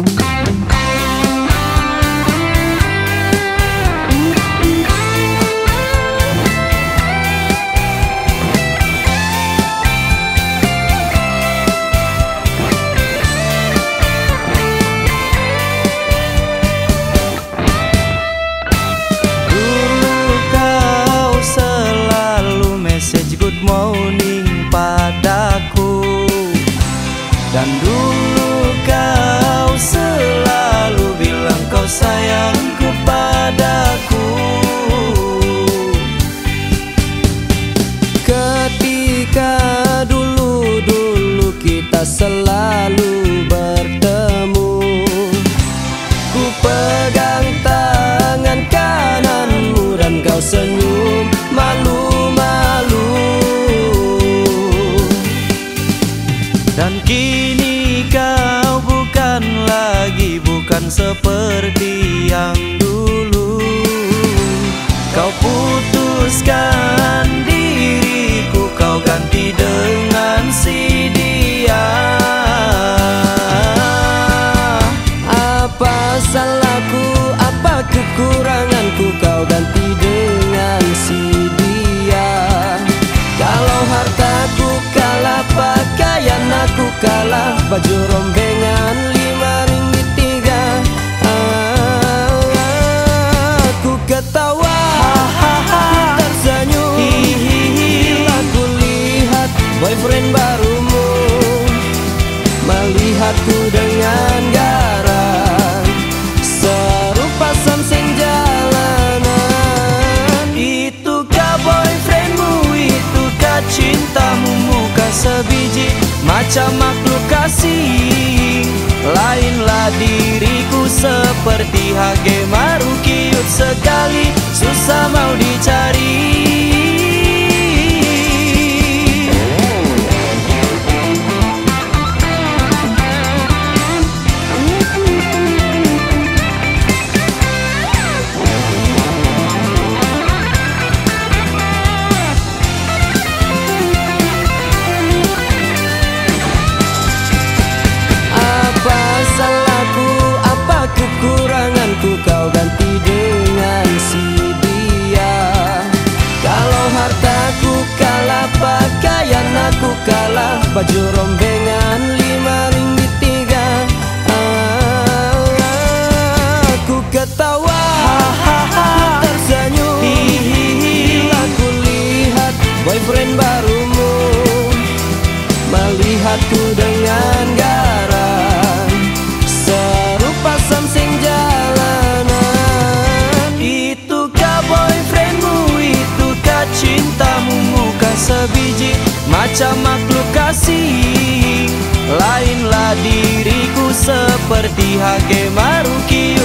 Dan selalu bertemu. Ku pegang tangan kananmu dan kau senyum malu-malu. Dan kini bukan seperti yang dulu. Kau putuskan aku kalah Baju rombengan boyfriend barumu Melihatku dengan garang. Serupa somsing jalanan. Itukah boyfriendmu, itukah cintamu? Muka sebiji macam makhluk kasih. Lainlah diriku seperti hage marukiut baju rombengan lima ringgit tiga. Aku ketawa tersenyum. Bila ku lihat boyfriend barumu Melihatku dengan garang. Serupa somsing jalanan. Itukah boyfriendmu, itukah cintamu? Muka sebiji macam makhluk kasih Lainlah diriku seperti hage marukiut